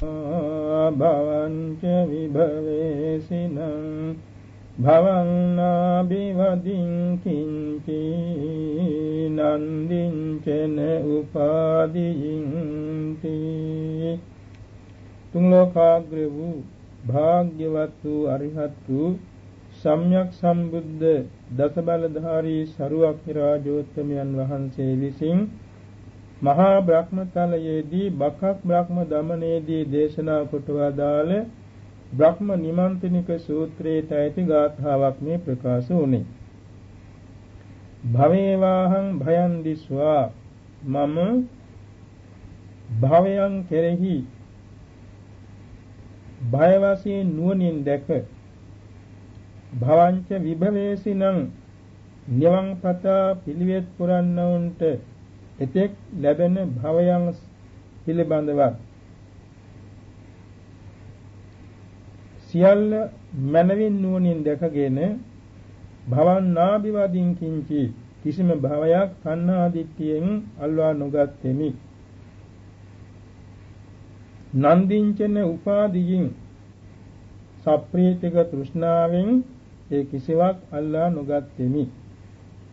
භවංච විභවේසිනං භවං නාබිවදින් කිංචි නන්දිං චන උපාදීන්ති තුන් ලෝකාග්‍ර වූ භාග්‍යවත් වූ අරිහත් වූ සම්්‍යක් සම්බුද්ධ දසබලධාරී සරුවක් රාජෝත්තමයන් වහන්සේ විසින් මහා බ්‍රහ්මතලයේදී බකක් බ්‍රහ්ම දමනයේදී දේශනා කොට වදාළ බ්‍රහ්ම නිමන්ත්‍රණික සූත්‍රයේ ඇති ගාථාවක් මේ ප්‍රකාශ වුණේ. භවේවාහං භයං දිස්වා. මම භවයන් කෙරෙහි භය වශයෙන් නුවණින් දැක භවංච විභවේසිනං නිවන් පතා පිළිවෙත් පුරන්නවුන්ට එතෙක් ලැබෙන භවයන් පිළිබඳව සියල්ල මනවින් නුවණින් දැකගෙන භවන් නාභිවදින් කිංචි කිසිම භවයක් තණ්හා දිට්ඨියෙන් අල්වා නොගත්තෙමි. නන්දිංචන උපාදීයින් සප්‍රීතික තෘෂ්ණාවෙන් ඒ කිසිවක් අල්ලා නොගත්තෙමි.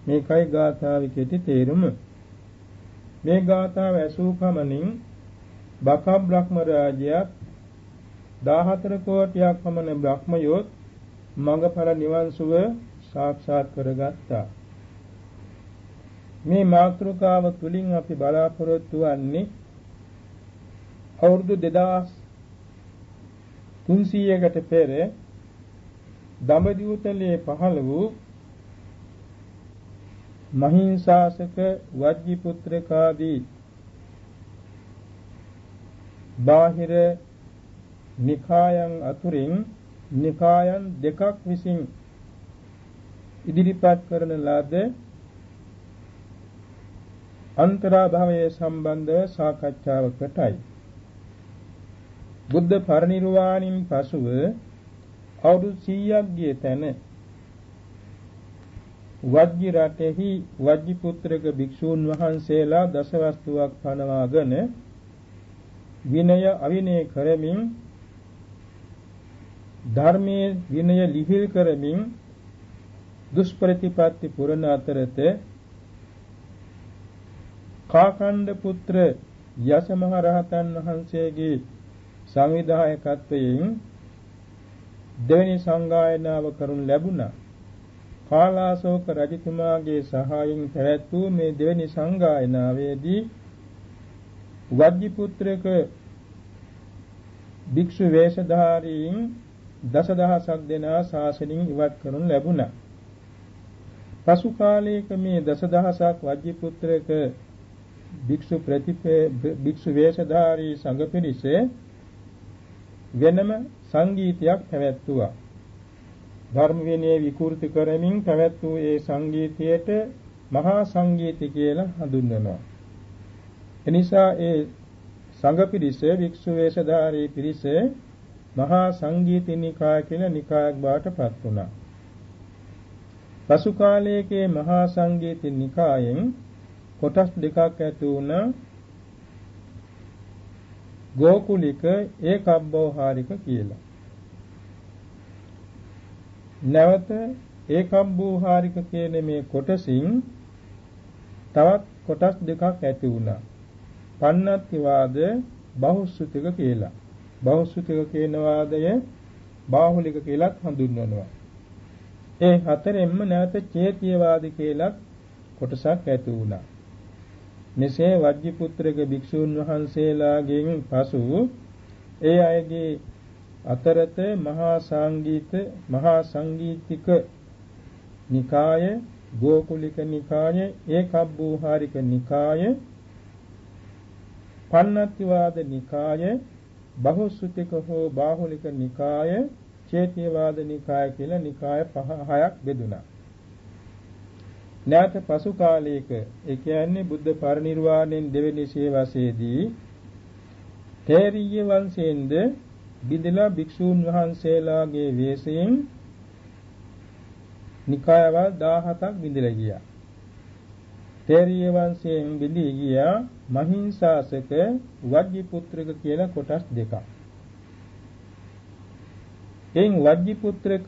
මේකයි ගාථාවේ කෙටි තේරුම. මේ ගාථාව ඇසූ පමණින් බක බ්‍රහ්ම රාජ්‍යයක් 14 කෝටියක් පමණ බ්‍රහ්මයෝත් මඟඵල නිවන් සුව සාක්ෂාත් කරගත්තා. මේ මාතෘකාව තුලින් අපි බලාපොරොත්තු වන්නේ අවුරුදු 2300කට පෙර දඹදිවුතලේ පහළ වූ මහින්සාසක වජ්ජි පුත්‍රකාදී බාහිර නිකායන් අතුරින් නිකායන් දෙකක් විසින් ඉදිරිපත් කරන ලද අන්තරාභවයේ සම්බන්ධ සාකච්ඡාවකටයි. බුද්ධ පරිනිර්වාණින් පසුව අවුරුදු 100ක් ගිය තැන වජ්ජි රටෙහි වජ්ජි පුත්‍රක භික්ෂූන් වහන්සේලා දසවස්තුවක් පනවාගෙන විනය අවිනය කරමින් ධර්මයේ විනය ලිහිල් කරමින් දුෂ්ප්‍රතිපatti පුරණ අතරත කාකණ්ඩ පුත්‍ර යස මහ රහතන් වහන්සේගේ සංවිධායකත්වයෙන් දෙවැනි සංගායනාව කරනු ලැබුණා. කාලාශෝක රජතුමාගේ සහායෙන් පැවැත් වූ මේ දෙවැනි සංගායනාවේදී වජ්ජි පුත්‍රක භික්ෂු වේශධාරීන් දසදහසක් දෙනා ශාසනයෙන් ඉවත් කරනු ලැබුණා. පසු කාලයක මේ දසදහසක් වජ්ජි පුත්‍රක භික්ෂු ප්‍රතිපේ භික්ෂු වේශධාරී සංඝ පිරිස වෙනම සංගීතයක් පැවැත්තුවා. ධර්ම විනය විකෘති කරමින් පැවැත් වූ ඒ සංගීතයට මහා සංගීත කියලා හඳුන්වනවා. එනිසා ඒ සංඝ පිරිස වික්ෂු වේශධාරී පිරිස මහා සංගීත නිකාය කියලා නිකායක් බවට පත් වුණා. පසු කාලයේකේ මහා සංගීත නිකායෙන් කොටස් දෙකක් ඇති වුණා ගෝකුලික ඒකබ්බෝහාරික කියලා. නැවත ඒකබ්බෝහාරික කියන මේ කොටසින් තවත් කොටස් දෙකක් ඇති වුණා. පන්නත්ති වාද බහුසුතික කියලා. බහුසුතික කියන වාදය බාහුලික කියලාත් හඳුන්වනවා. ඒ හතරෙන්ම නැවත චේතිය වාද කියලා කොටසක් ඇති වුණා. මෙසේ වජ්ජි පුත්‍රක භික්ෂූන් වහන්සේලාගෙන් පසු ඒ අයගේ අතරත මහා සංගීත මහා සංගීතික නිකාය ගෝකුලික නිකාය ඒකබ්බූහාරික නිකාය පන්නත්තිවාද නිකාය බහුසුතික හෝ බාහුලික නිකාය චේතියවාද නිකාය කියලා නිකාය පහ හයක් බෙදුණා. නැවත පසු කාලයක ඒ කියන්නේ බුද්ධ පරිනිර්වාණයෙන් දෙවෙනි සියවසේදී තේරීය වංශයෙන්ද බිදලා භික්ෂූන් වහන්සේලාගේ වෙස්යෙන් නිකායවල් 17ක් බිඳලා ගියා. තේරිය වංශයෙන් බිඳී ගියා මහින්සාසක වජ්ජි පුත්‍රක කියලා කොටස් දෙකක්. එයින් වජ්ජි පුත්‍රක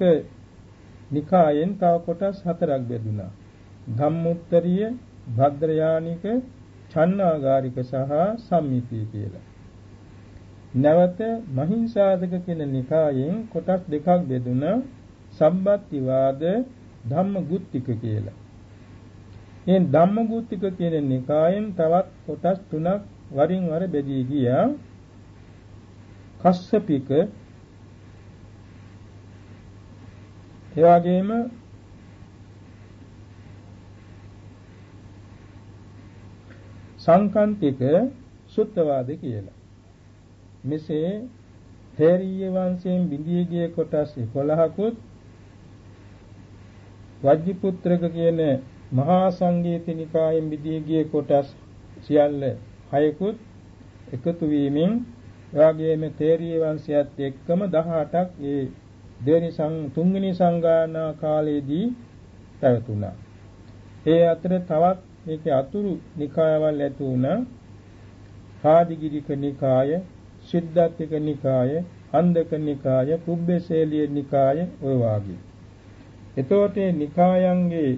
නිකායෙන් තව කොටස් හතරක් බෙදුණා. ධම්මොත්තරිය, භද්‍රයානික, චන්නාගාරික සහ සම්මිතිය කියලා. නැවත මහින්සාදක කියන නිකායෙන් කොටස් දෙකක් බෙදුණා. සම්බත්තිවාද ධම්මගුත්තික කියලා. මේ ධම්මගුත්තික කියන නිකායෙන් තවත් කොටස් තුනක් වරින් වර බෙදී ගියා. කස්සපික ඒ වගේම සංකන්තික සුත්තවාද කියලා. මෙසේ තේරීය වංශයෙන් බිඳී ගිය කොටස් 11කුත් වජ්ජිපුත්‍රක කියන මහා සංගීත නිකායෙන් බිඳී ගිය කොටස් සියල්ල 6කුත් එකතු වීමෙන් එවාගේම තේරීය වංශයත් එක්කම 18ක් ඒ දෙවෙනි සං තුන්වෙනි සංගායනා කාලයේදී පැවතුණා. ඒ අතර තවත් මේකේ අතුරු නිකායවල් ඇති වුණා. කාදිගිරික නිකාය, සිද්ධාත්තික නිකාය, අන්දක නිකාය, කුබ්බේසේලිය නිකාය ඔය වාගේ. එතකොට නිකායන්ගේ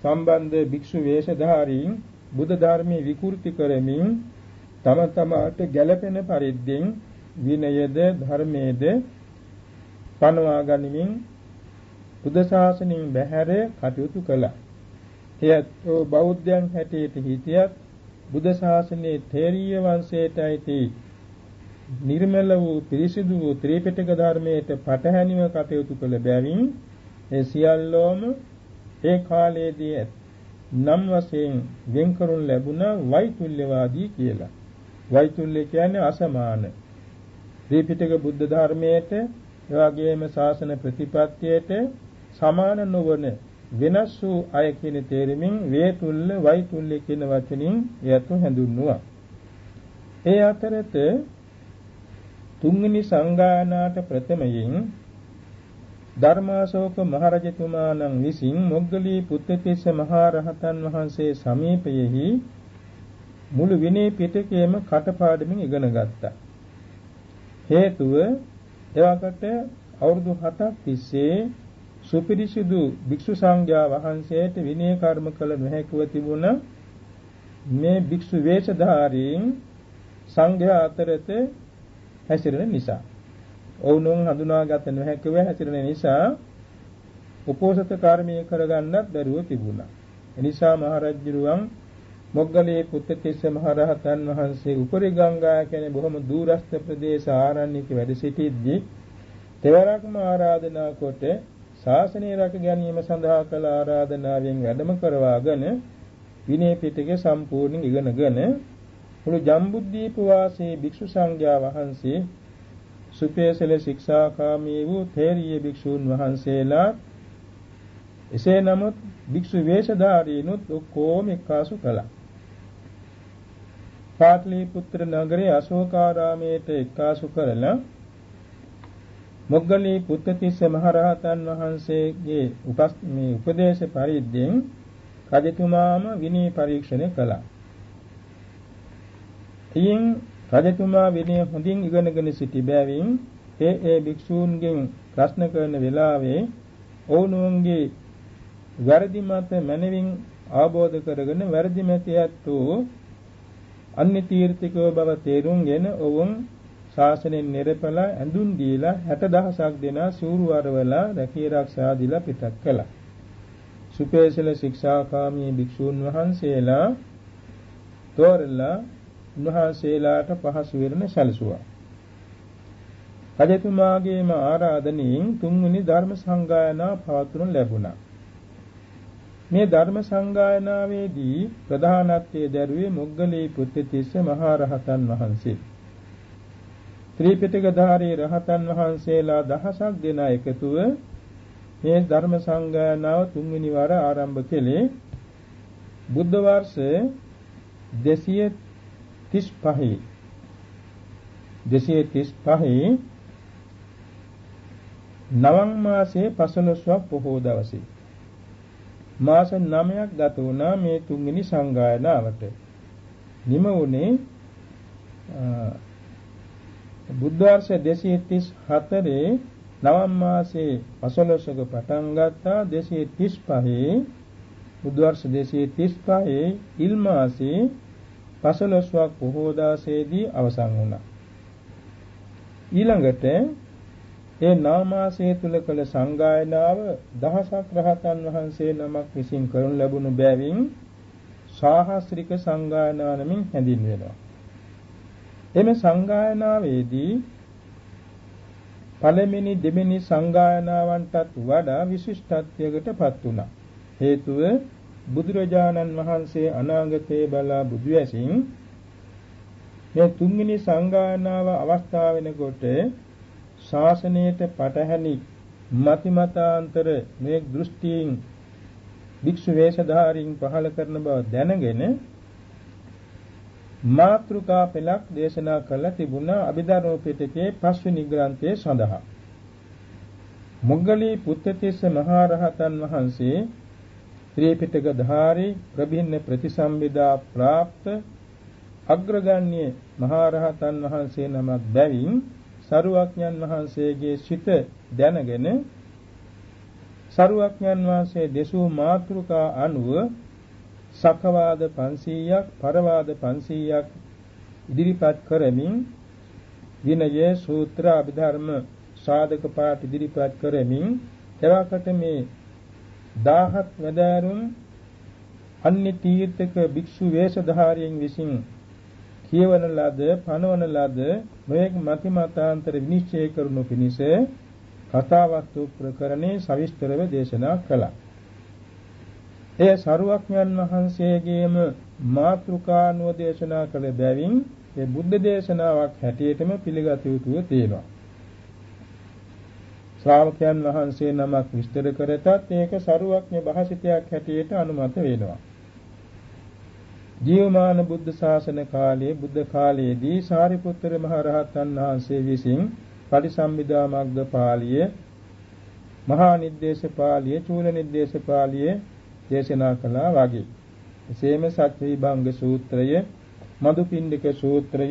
සම්බන්ධ භික්ෂු වේශධාරීන් බුද්ධ ධර්මයේ විකෘති කරමින් තම තමාට ගැළපෙන පරිද්දෙන් විනයද ධර්මයේද පනවා ගනිමින් බුද්ධ ශාසනයෙන් බැහැර කටයුතු කළා. එයත් බෞද්ධයන් හැටියට හිටියත් බුද්ධ ශාසනයේ තේරීය වංශයට අයිති නිර්මල වූ පිරිසිදු වූ ත්‍රිපිටක ධර්මයට පටහැනිව කටයුතු කළ බැවින් ඒ සියල්ලෝම ඒ කාලයේදී නම් වශයෙන් වෙන් කරුන් ලැබුණ වෛතුල්‍යවාදී කියලා. වෛතුල්‍ය කියන්නේ අසමාන. ත්‍රිපිටක බුද්ධ ධර්මයට එවාගේම ශාසන ප්‍රතිපත්තියට සමාන නොවන වෙනස් වූ අය කියන තේරුමින් වේතුල්ල වෛතුල්ල කියන වචනින් එයත් හැඳුන්වුවා. ඒ අතරත තුන්වෙනි සංගායනාට ප්‍රථමයෙන් ධර්මාශෝක මහරජතුමාණන් විසින් මොග්ගලී පුත්තිස්ස මහා රහතන් වහන්සේ සමීපයෙහි මුළු විනය පිටකයේම කටපාඩමින් ඉගෙන ගත්තා. හේතුව එවකට අවුරුදු 7ක් තිස්සේ සුපිරිසිදු භික්ෂු සංඝයා වහන්සේට විනය කර්ම කළ නොහැකිව තිබුණ මේ භික්ෂු වේශධාරීන් සංඝයා අතරත හැසිරෙන නිසා ඔවුන් හඳුනාගත නොහැකිව හැසිරෙන නිසා උපෝසත කර්මය කරගන්නත් බැරුව තිබුණා. එනිසා මහරජුරුවන් මොග්ගලී පුත්තිස්ස මහරහතන් වහන්සේ උපරි ගංගා කියන බොහොම දූරස්ත ප්‍රදේශ ආරණ්‍යක වැඩ සිටිද්දී තෙවරක්ම ආරාධනා කොට ශාසනය රැක ගැනීම සඳහා කළ ආරාධනාවෙන් වැඩම කරවාගෙන විනය පිටකය සම්පූර්ණ ඉගෙනගෙන මුළු ජම්බුද්දීප වාසී භික්ෂු සංඝයා වහන්සේ සුපේසල ශික්ෂාකාමී වූ තේරීය භික්ෂූන් වහන්සේලා එසේ නමුත් භික්ෂු වේශධාරීනුත් ඔක්කොම එක්කාසු කළා. පාටලිපුත්‍ර නගරයේ අශෝකාරාමයට එක්කාසු කරලා මොග්ගලී පුත්තිස්ස මහරහතන් වහන්සේගේ උපස් මේ උපදේශ පරිද්දෙන් රජතුමාම විනය පරීක්ෂණය කළා. එයින් රජතුමා විනය හොඳින් ඉගෙනගෙන සිටි බැවින් ඒ ඒ භික්ෂූන්ගෙන් ප්‍රශ්න කරන වෙලාවේ ඔවුන්ගේ වැරදි මත මනවින් ආબોධ කරගෙන වැරදි මතයත් වූ අන්‍ය තීර්ථිකව බව තේරුම්ගෙන ඔවුන් ශාසනයෙන් නිරපලා ඇඳුම් දීලා 60000ක් දෙනා සූරු වරවලා රැකී ආරක්ෂා දීලා පිටත් කළා. සුපේසල ශික්ෂාකාමී භික්ෂූන් වහන්සේලා තෝරලා උන්වහන්සේලාට පහසු වෙරණ සැලසුවා. රජතුමාගේම ආරාධනෙන් තුන්වෙනි ධර්ම සංගායනා පවත්වනු ලැබුණා. මේ ධර්ම සංගායනාවේදී ප්‍රධානත්වයේ දැරුවේ මොග්ගලී පුත්තිස්ස මහා රහතන් වහන්සේ. ත්‍රිපිටකධාරී රහතන් වහන්සේලා දහසක් දෙනා එකතුව මේ ධර්ම සංගායනාව තුන්වෙනි වර ආරම්භ කළේ බුද්ධ වර්ෂ 235 235 නවම් මාසයේ 15 වක පොහොව දවසේ. මාස 9ක් ගත වුණා මේ තුන්වෙනි සංගායනාවට. නිම වුණේ බුද්ධ වර්ෂ 234 නවම් මාසයේ 15ක පටන් ගත්තා. 235 බුද්ධ වර්ෂ 235 ඉල් මාසයේ 15ක් පොහෝ දාසේදී අවසන් වුණා. ඊළඟට ඒ නාමාසය තුල කළ සංගායනාව දහසක් රහතන් වහන්සේ නමක් විසින් කරනු ලැබුණු බැවින් සාහස්ත්‍රික සංගායනා නමින් හැඳින්වෙනවා. එමෙ සංගායනාවේදී පළවෙනි දෙවෙනි සංගායනාවන්ටත් වඩා විශිෂ්ටත්වයකට පත් වුණා. හේතුව බුදුරජාණන් වහන්සේ අනාගතයේ බලා බුදු ඇසින් මේ තුන්වෙනි සංගායනාව අවස්ථාව වෙනකොට ශාසනයට පටහැනි මතිමතාන්තර මේ දෘෂ්ටීන් වික්ෂු වේශධාරීන් පහල කරන බව දැනගෙන මාත්‍රිකා පෙළක් දේශනා කළ තිබුණා අභිධර්ම පිටකයේ පස්වෙනි ග්‍රන්ථයේ සඳහා. මොග්ගලී පුත්තිස්ස මහා රහතන් වහන්සේ ත්‍රිපිටක ධාරී ප්‍රභින්න ප්‍රතිසම්බිදා પ્રાપ્ત අග්‍රගණ්‍ය මහා රහතන් වහන්සේ නමක් බැවින් සරුවක්ඥන් වහන්සේගේ සිත දැනගෙන සරුවක්ඥන් වහන්සේ දෙසූ මාතෘකා අනුව සකවාද 500ක් පරවාද 500ක් ඉදිරිපත් කරමින් විනය සූත්‍ර අභිධර්ම සාධක පාඨ ඉදිරිපත් කරමින් එවකට මේ 17 වදාරුම් අන්‍ය තීර්ථක භික්ෂු වේශධාරියෙන් විසින් කියවන ලද පනවන ලද නොයෙක් මති මතාන්තර විනිශ්චය කරනු පිණිස කතාවස්තු ප්‍රකරණේ සවිස්තරව දේශනා කළා. එය සරුවක්ඥන් වහන්සේගේම මාතෘකානුව දේශනා කළ බැවින් ඒ බුද්ධ දේශනාවක් හැටියටම පිළිගත යුතුව තියෙනවා. ශ්‍රාවකයන් වහන්සේ නමක් විස්තර කරතත් ඒක සරුවක්ඥ භාෂිතයක් හැටියට අනුමත වෙනවා. ජීවමාන බුද්ධ ශාසන කාලයේ බුද්ධ කාලයේදී සාරිපුත්තර මහ රහතන් වහන්සේ විසින් පටිසම්භිදා මග්ග පාළිය මහා නිද්දේශ පාළිය චූල නිද්දේශ පාළිය දේශනා කළා වගේ එසේම සත්‍විභංග සූත්‍රය මදුපිණ්ඩික සූත්‍රය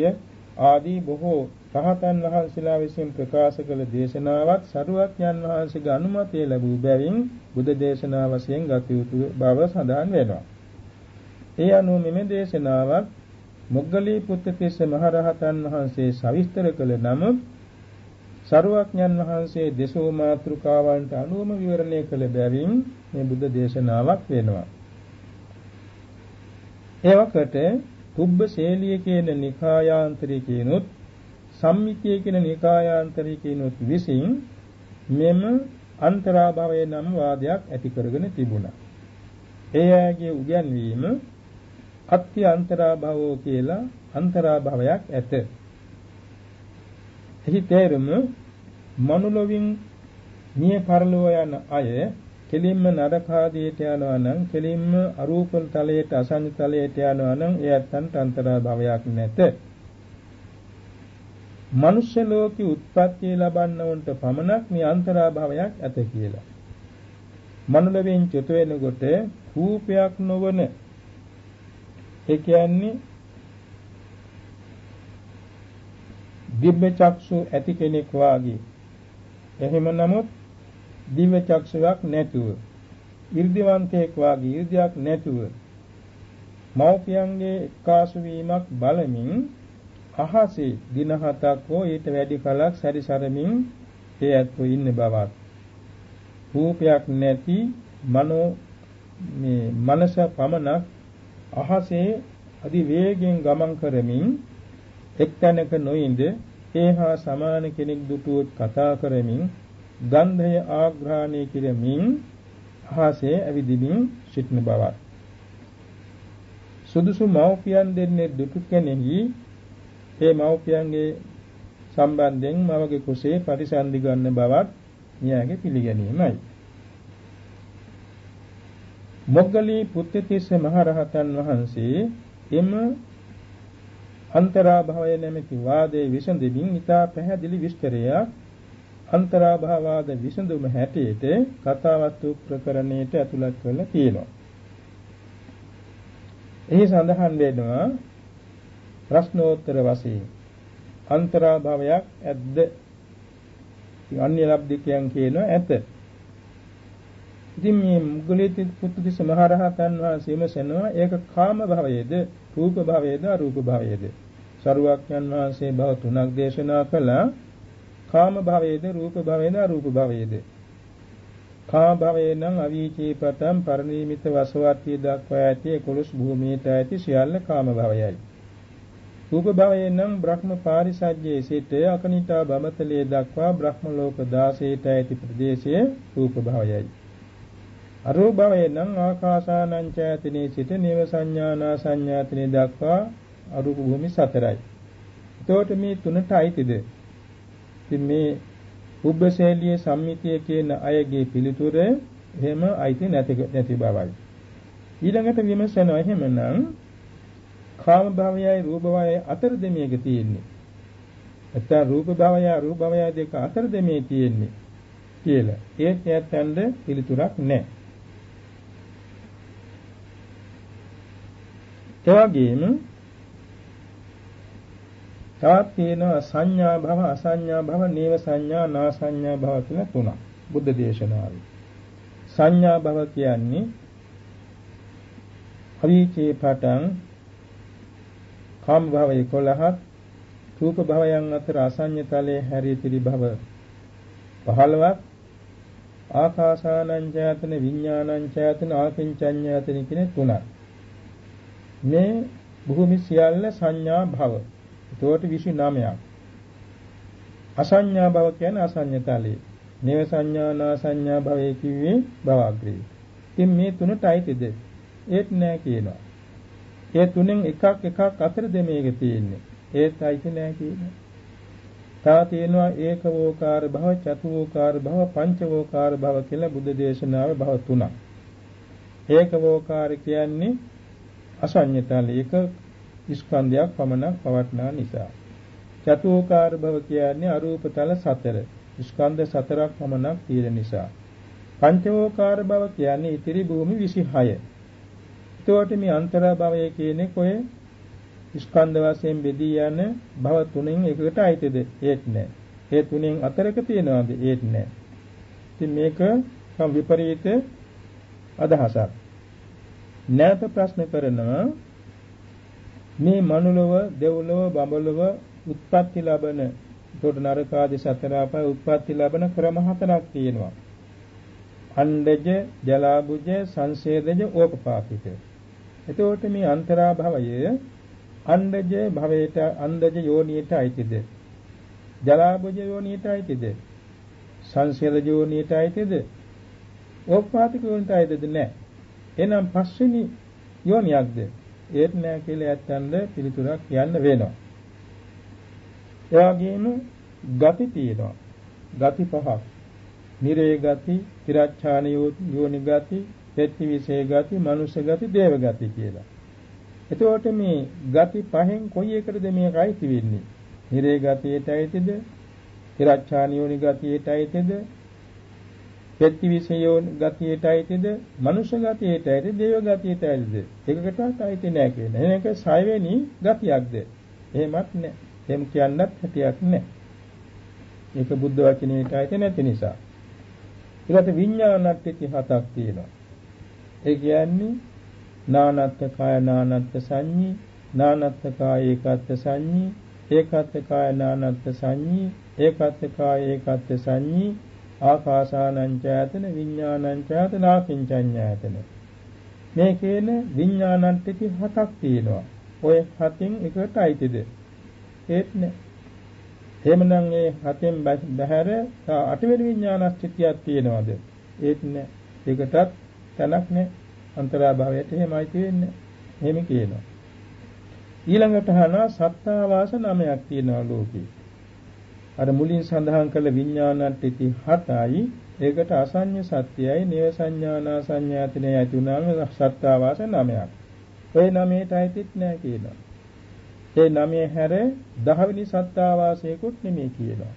ආදී බොහෝ රහතන් වහන්සේලා විසින් ප්‍රකාශ කළ දේශනාවත් සරුවඥන් වහන්සේගේ අනුමැතිය ලැබූ බැවින් බුද්ධ දේශනා වශයෙන් ගත යුතු බව සඳහන් වෙනවා ඒ අනුව මෙම දේශනාවක් මොග්ගලී පුත්තිස්ස මහරහතන් වහන්සේ සවිස්තර කළ නමුත් සරුවඥන් වහන්සේ දේශෝ මාත්‍රිකාවන්ට අනුවම විවරණය කළ බැවින් මේ බුද්ධ දේශනාවක් වෙනවා. එවකට කුබ්බ ශේලිය කියන නිකායාන්තරිකිනුත් සම්මිතිය කියන නිකායාන්තරිකිනුත් විසින් මෙම අන්තරාභවයේ නම් වාදයක් ඇති කරගෙන තිබුණා. ඒ අයගේ උගන්වීම අත්‍ය අන්තරාභවෝ කියලා අන්තරාභවයක් ඇත. එහි තේරුම මනුලොවින් මිය පරලොව යන අය කෙලින්ම නරකාදීට යනවා නම් කෙලින්ම අරූප තලයට අසං තලයට යනවා නම් ඒ අත්තන්ට අන්තරාභවයක් නැත. මනුෂ්‍ය ලෝකේ උත්පත්ති ලබන්නවන්ට පමණක් මේ අන්තරාභවයක් ඇත කියලා. මනුලොවින් චුත වෙනකොට රූපයක් නොවන ඒ කියන්නේ දිව්‍ය චක්ෂු ඇති කෙනෙක් වාගේ. එහෙම නමුත් දිව චක්ෂුවක් නැතුව 이르දිවන්තයෙක් වාගේ 이르දයක් නැතුව මෞපියන්ගේ එක්කාසු වීමක් බලමින් අහසේ දින හතක් හෝ ඊට වැඩි කලක් සැරිසරමින් ඒ ඇත්තු ඉන්න බවත්. රූපයක් නැති මනෝ මේ මනස පමණක් අහසේ අධි වේගෙන් ගමන් කරමින් එක්තැනක නොඉඳ ඒහා සමාන කෙනෙක් දුටුවොත් කතා කරමින් ගන්ධය ආග්‍රහණය කිරමින් අහසේ ඇවිදිමින් සිටින බවත්. සුදුසු මව්පියන් දෙන්නේ දුටු කෙනෙහි ඒ මව්පියන්ගේ සම්බන්ධයෙන් මවගේ කුසේ පරිසන්දි ගන්න බවත් න්යායගේ පිළිගැනීමයි. මොග්ගලී පුත්තිස්ස මහරහතන් වහන්සේ එම අන්තරාභවය නැමැති වාදයේ විසඳමින් ඉතා පැහැදිලි විස්තරයක් අන්තරාභාවාද විසඳුම හැටියට කතාවස්තු ප්‍රකරණයට ඇතුළත් කරලා තියෙනවා. එහි සඳහන් වෙනවා ප්‍රශ්නෝත්තර වශයෙන් අන්තරාභාවයක් ඇද්ද? අන්‍ය ලබ්ධිකයන් කියනවා ඇත. ඉතින් මේ මුගලිත පුත්තිස මහරහතන් වහන්සේ විමසනවා ඒක කාම භවයේද රූප භවයේද අරූප භවයේද සරුවක්යන් වහන්සේ භව තුනක් දේශනා කළා කාම භවයේද රූප භවයේද අරූප භවයේද කාම භවයේ නම් අවීචී පතම් පරිණීමිත වසවර්ති දක්වා ඇති 11 භූමියට ඇති සියල්ල කාම භවයයි රූප භවයේ නම් බ්‍රහ්ම පාරිසජ්ජයේ සිට අකනිටා බමතලයේ දක්වා බ්‍රහ්ම ලෝක 16ට ඇති ප්‍රදේශයේ රූප භවයයි අරූප භවයේ නම් ආකාසානං ඡායතනේ සිට නේව සංඥානා සංඥාතනේ දක්වා අරූප භූමි සතරයි. එතකොට මේ තුනට අයිතිද? ඉතින් මේ උබ්බශෛලිය සම්මිතිය කියන අයගේ පිළිතුර එහෙම අයිති නැති නැති බවයි. ඊළඟට විමසනවා එහෙමනම් කාම භවයයි රූප භවයයි අතර දෙමියක තියෙන්නේ. නැත්නම් රූප භවයයි රූප භවයයි දෙක අතර දෙමියේ තියෙන්නේ කියලා. ඒත් යැත්තන්ද පිළිතුරක් නැහැ. එවැගේම තවත් තියෙනවා සංඥා භව අසංඥා භව නේව සංඥා නා සංඥා භව කියලා තුනක්. බුද්ධ දේශනාවේ. සංඥා භව කියන්නේ අවීචේ පටන් කාම භව 11ක් රූප භවයන් අතර අසඤ්ඤ තලයේ හැරී තිරි භව 15ක් ආකාසානං ඡායතන විඥානං ඡායතන ආකින්චඤ්ඤායතන කියන තුනක්. මේ භූමි සියල්ල සංඥා භව. ඒකට 29ක්. අසංඥා භව කියන්නේ අසංඥතලයේ. නේව සංඥා නා සංඥා භවයේ කිව්වේ භවග්‍රේ. ඉතින් මේ තුනට අයිතිද? ඒත් නෑ කියනවා. ඒ තුනෙන් එකක් එකක් අතර දෙමේක තියෙන්නේ. ඒත් අයිති නෑ කියනවා. තා තියෙනවා ඒකවෝකාර භව, චතුවෝකාර භව, පංචවෝකාර භව කියලා බුද්ධ භව තුනක්. ඒකවෝකාර කියන්නේ අසඤ්ඤතල එක ස්කන්ධයක් පමණක් පවටනා නිසා. චතුෝකාර භව කියන්නේ අරූපතල සතර. ස්කන්ධ සතරක් පමණක් තියෙන නිසා. පංචවෝකාර භව කියන්නේ ඉතිරි භූමි 26. එතකොට මේ අන්තර භවය කියන්නේ කොහේ ස්කන්ධ වශයෙන් බෙදී යන භව තුනෙන් එකකට අයිතිද? ඒත් නෑ. ඒ තුනෙන් අතරක තියනවාද? ඒත් නෑ. ඉතින් මේක සම් විපරීත අදහසක්. නැවත ප්‍රශ්න කරනවා මේ මනුලව දෙව්ලොව බඹලොව උත්පත්ති ලබන ඒකට නරකාදී සතර අපාය උත්පත්ති ලබන ක්‍රම හතරක් තියෙනවා. අණ්ඩජ ජලාබුජ සංසේදජ ඕපපාතික එතකොට මේ අන්තරා භවය අණ්ඩජ භවයට අණ්ඩජ යෝනියට අයිතිද? ජලාබුජ යෝනියට අයිතිද? සංසේද යෝනියට අයිතිද? ඕපපාතික යෝනියට අයිතිද? නැහැ එහෙනම් පස්වෙනි යෝනියක්ද? ඒත් නෑ කියලා ඇත්තන්ද පිළිතුරක් කියන්න වෙනවා. ඒ වගේම ගති තියෙනවා. ගති පහක්. නිරේ ගති, තිරච්ඡාන යෝනි ගති, පෙත්තිවිසේ ගති, මනුෂ්‍ය ගති, දේව ගති කියලා. එතකොට මේ ගති පහෙන් කොයි එකටද මේක අයිති වෙන්නේ? නිරේ ගතියට අයිතිද? තිරච්ඡාන යෝනි ගතියට අයිතිද? ප්‍රතිවිෂයෝ ගතියට අයිතිද මනුෂ්‍ය ගතියට අයිතිද දේව ගතියට අයිතිද එකකටවත් අයිති නැහැ කියන. එහෙනම් ඒක සයවෙනි ගතියක්ද? එහෙමත් නැහැ. එහෙම කියන්නත් හැටියක් නැහැ. ඒක බුද්ධ වචනයට අයිති නැති නිසා. ඊළඟට විඥානත්‍ත්‍ය හතක් තියෙනවා. ඒ කියන්නේ නානත්ත් කාය නානත්ත් සංඤී නානත්ත් කාය ඒකත්ත් සංඤී ඒකත්ත් කාය නානත්ත් සංඤී ඒකත්ත් කාය ඒකත්ත් සංඤී ආකාසානංචයතන විඥානංචයතන ආකින්චඤ්ඤයතන මේ කියන විඥානන්තිති හතක් තියෙනවා. ඔය හතෙන් එකට අයිතිද? ඒත් නෑ. එහෙමනම් ඒ හතෙන් බහැර අටවෙනි විඥානස්ථිතියක් තියෙනවද? ඒත් නෑ. ඒකටත් තැනක් නෑ. අන්තරාභාවයට එහෙමයි තියෙන්නේ. එහෙම කියනවා. ඊළඟට අහනවා සත්තාවාස නමයක් තියෙනවා ලෝකේ. අර මුලින් සඳහන් කළ විඥානට්ටි 7යි ඒකට අසඤ්ඤ සත්‍යයයි නේව සංඥානා සංඥාතිනේ ඇති උනාම සත්තාවාස නමයක්. ওই නමේට ඇතිත් නෑ කියනවා. ඒ නමේ හැර 10 වෙනි සත්තාවාසයකුත් නෙමෙයි කියනවා.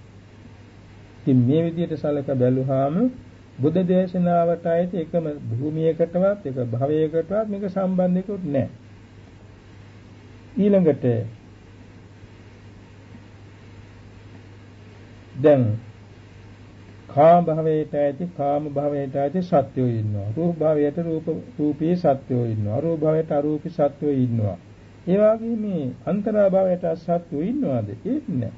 ඉතින් මේ විදිහට සලක බැලුවාම බුද්ධ දේශනාවට ඇති එකම භූමියකටවත් එක භවයකටවත් මේක සම්බන්ධිකුත් නැහැ. ඊළඟට දැන් කාම භවයට ඇති කාම භවයට ඇති සත්වයෝ ඉන්නවා. රූප භවයට රූප රූපී සත්වයෝ ඉන්නවා. අරූප භවයට අරූපී සත්වයෝ ඉන්නවා. ඒ වගේම මේ අන්තරා භවයට සත්වයෝ ඉන්නවාද? ඒත් නෑ.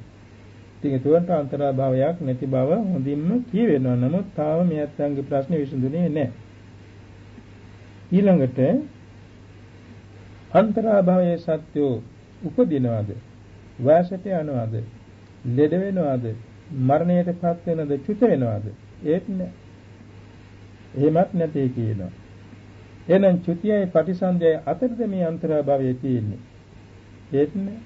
ඉතින් ඒකට අන්තරා භවයක් නැති බව හොඳින්ම කියවෙනවා. නමුත් තාම මේ අත්ංගේ ප්‍රශ්නේ විසඳුනේ නෑ. ඊළඟට අන්තරා භවයේ සත්වයෝ උපදිනවද? වයසට යනවද? ලෙඩ වෙනවද? මරණයටපත් වෙනද චුත වෙනවද? ඒත් නෑ. එහෙමත් නැtei කියනවා. එහෙනම් චුතියයි පටිසන්ධයයි අතරද මේ අන්තරා භවයේ තියෙන්නේ. ඒත් නෑ.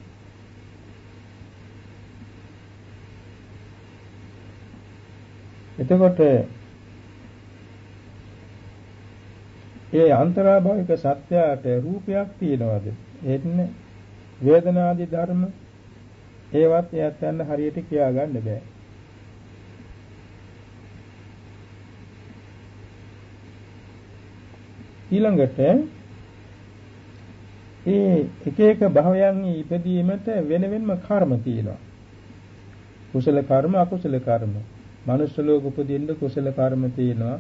එතකොට ඒ අන්තරාභාවික සත්‍යයට රූපයක් තියනවාද? ඒත් නෑ. වේදනාදී ධර්ම ඒවත් එයත් යන හරියට කියා ගන්න බෑ. ඊළඟට ඒ එක එක භවයන් ඉපදීමට වෙන වෙනම කර්ම තියෙනවා. කුසල කර්ම අකුසල කර්ම. මනුෂ්‍ය ලෝක උපදින්න කුසල කර්ම තියෙනවා.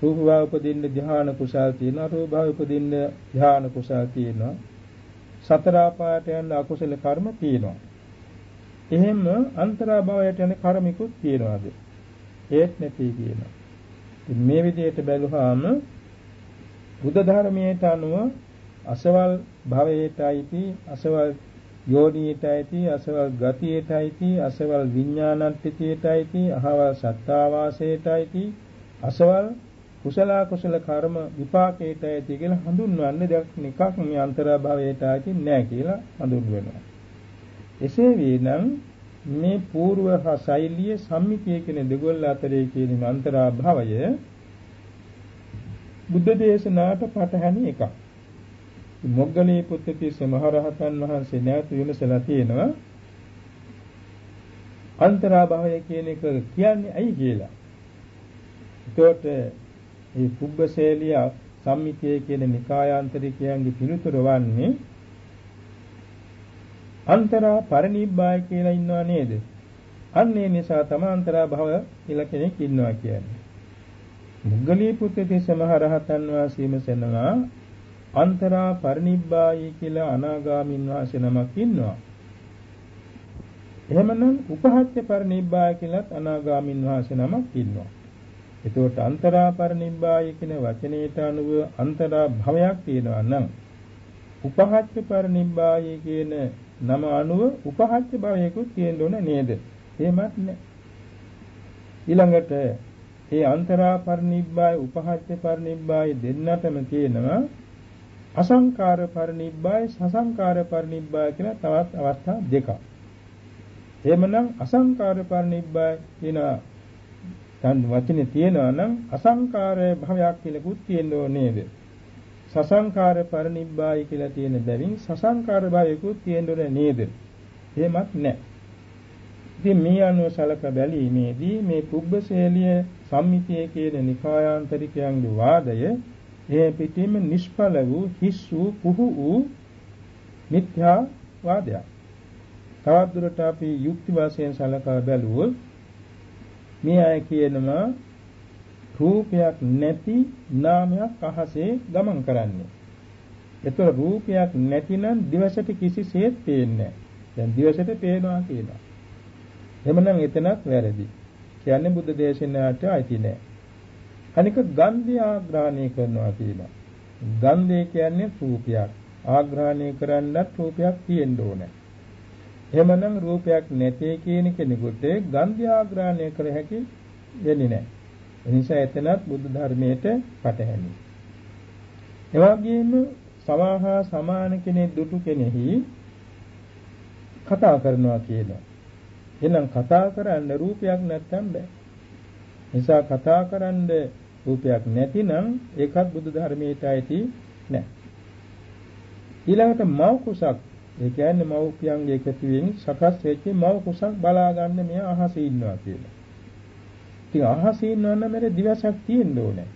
රූප භව උපදින්න ධ්‍යාන කුසල් තියෙනවා. රූප භව උපදින්න ධ්‍යාන කුසල් තියෙනවා. සතර ආපායට යන අකුසල කර්ම තියෙනවා. එහෙම අන්තරා භවයට යන කර්මිකුත් තියෙනවාද? ඒත් නැති කියනවා. මේ විදිහට බැලුවාම බුද්ධ ධර්මයට අනුව අසවල් භවයටයි අසවල් යෝනීයටයි අසවල් ගතියටයි අසවල් විඥානන්තිතයටයි අහවල් සත්තාවාසයටයි අසවල් කුසල කුසල කර්ම විපාකයටයි කියලා හඳුන්වන්නේ දෙයක් නිකක් මේ අන්තරා භවයටයි නෑ කියලා හඳුන්වනවා. එසේ වේනම් මේ పూర్ව හා ශෛලිය සම්මිතිය කියන දෙගොල්ල අතරේ කියන අන්තරා භවය බුද්ධ දේශනාවට පටහැනි එකක්. මොග්ගලී පුත්තිස්ස මහරහතන් වහන්සේ නැවත විමසලා තියෙනවා අන්තරා භවය කියන එක කියන්නේ ඇයි කියලා. ඒකට මේ පුබ්බශේලිය සම්මිතිය කියන නිකායාන්තරිකයන්ගේ පිළිතුර වන්නේ අන්තරා පරිනිබ්බාය කියලා ඉන්නව නේද? අන්නේ නිසා තම අන්තරා භව කියලා කෙනෙක් ඉන්නවා කියන්නේ. මුග්ගලී පුත්තිස්ස මහ රහතන් වහන්සේම සෙනවා අන්තරා පරිනිබ්බායි කියලා අනාගාමින් වහන්සේ නමක් ඉන්නවා. එහෙමනම් උපහත්ය පරිනිබ්බාය කියලාත් අනාගාමින් වහන්සේ නමක් ඉන්නවා. එතකොට අන්තරා පරිනිබ්බාය කියන වචනයට අනුව අන්තරා භවයක් තියෙනවා නම් උපහත්ය පරිනිබ්බාය කියන නම අනුව උපහත්ය භවයකුත් තියෙන්න ඕන නේද? එහෙමත් නැහැ. ඊළඟට ඒ අන්තරා පරිනිබ්බාය උපහත්ය පරිනිබ්බාය දෙන්නටම තියෙනවා අසංකාර පරිනිබ්බාය සසංකාර පරිනිබ්බාය කියලා තවත් අවස්ථා දෙකක්. එහෙමනම් අසංකාර පරිනිබ්බාය කියන තන් වචනේ තියෙනවා නම් අසංකාර භවයක් කියලාකුත් තියෙන්න නේද? සසංකාර පරිනිබ්බාය කියලා තියෙන බැවින් සසංකාර භවයකුත් තියෙන්න නේද? එහෙමත් නැහැ. ඉතින් මේ අනුව සලක බැලීමේදී මේ පුබ්බශේලිය සම්මිතියේ කියන නිකායාන්තරිකයන්ගේ වාදය එය පිටින්ම නිෂ්ඵල වූ හිස් වූ පුහු වූ මිත්‍යා වාදයක්. තවත් දුරට අපි යුක්ති වාසයෙන් සලකා බැලුවොත් මේ අය කියනවා රූපයක් නැති නාමයක් අහසේ ගමන් කරන්නේ. ඒතර රූපයක් නැතිනම් දිවසට කිසිසේත් පේන්නේ නැහැ. දැන් දිවසට පේනවා කියලා. එhmenan එතනක් වැරදි. කියන්නේ බුද්ධ දේශනාවට අයිති නෑ. අනික ගන්ධය ආග්‍රහණය කරනවා කියනවා. ගන්ධය කියන්නේ රූපයක්. ආග්‍රහණය කරන්නත් රූපයක් තියෙන්න ඕනේ. එහෙමනම් රූපයක් නැtei කියන කෙනෙකුට ගන්ධය ආග්‍රහණය කර හැකි වෙන්නේ නැහැ. එනිසා එතනත් බුද්ධ ධර්මයට පටහැනි. එවාගෙම සමාහා සමාන කෙනෙක් දුටු කෙනෙහි කතා කරනවා කියනවා. එහෙනම් කතා කරන්න රූපයක් නැත්තම් බෑ. නිසා කතා කරන්න රූපයක් නැතිනම් ඒකත් බුදු ධර්මයට ඇති නෑ. ඊළඟට මව කුසක් ඒ කියන්නේ මව්පියන්ගේ එකතුවෙන් සකස් වෙච්ච මව කුසක් බලා ගන්න මෙයා අහසේ ඉන්නවා කියලා. ඉතින් අහසේ ඉන්නවනම් මෙතන දිවසක් තියෙන්න ඕනේ.